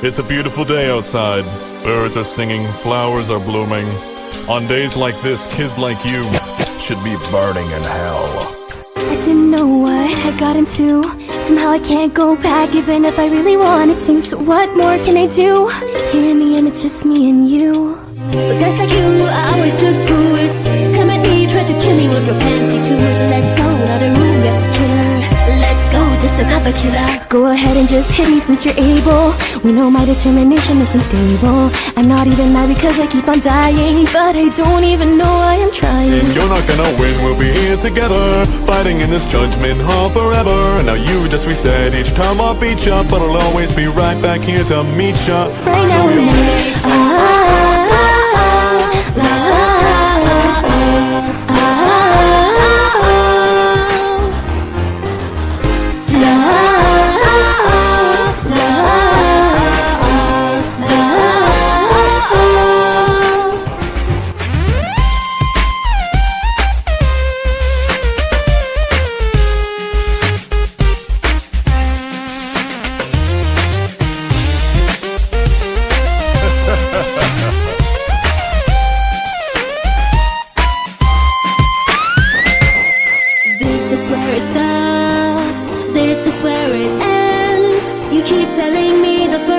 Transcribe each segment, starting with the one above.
It's a beautiful day outside. Birds are singing, flowers are blooming. On days like this, kids like you should be burning in hell. I didn't know what I got into. Somehow I can't go back even if I really wanted to. So what more can I do? Here in the end, it's just me and you. But guys like you are always just fools. Come at me, try to kill me with your fancy tools. Just another killer. Go ahead and just hit me since you're able. We know my determination isn't stable. I'm not even mad because I keep on dying, but I don't even know I am trying. If you're not gonna win, we'll be here together. Fighting in this judgment hall forever. Now you just reset each time I'll beat ya, but I'll always be right back here to meet ya. Right now we're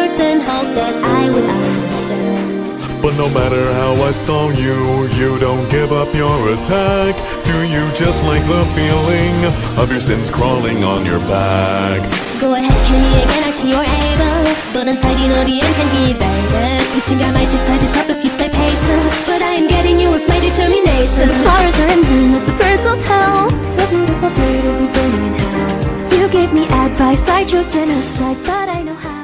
words and hope that I will understand. But no matter how I stall you, you don't give up your attack. Do you just like the feeling of your sins crawling on your back? Go ahead, kill me again. I see you're able, but inside you know the end can be evaded. You think I might decide to stop if you stay patient, but I am getting you with my So determination. the flowers are ending as the birds will tell. It's a beautiful day to be burning in hell. You gave me advice, I chose genocide, but I know.